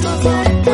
tus.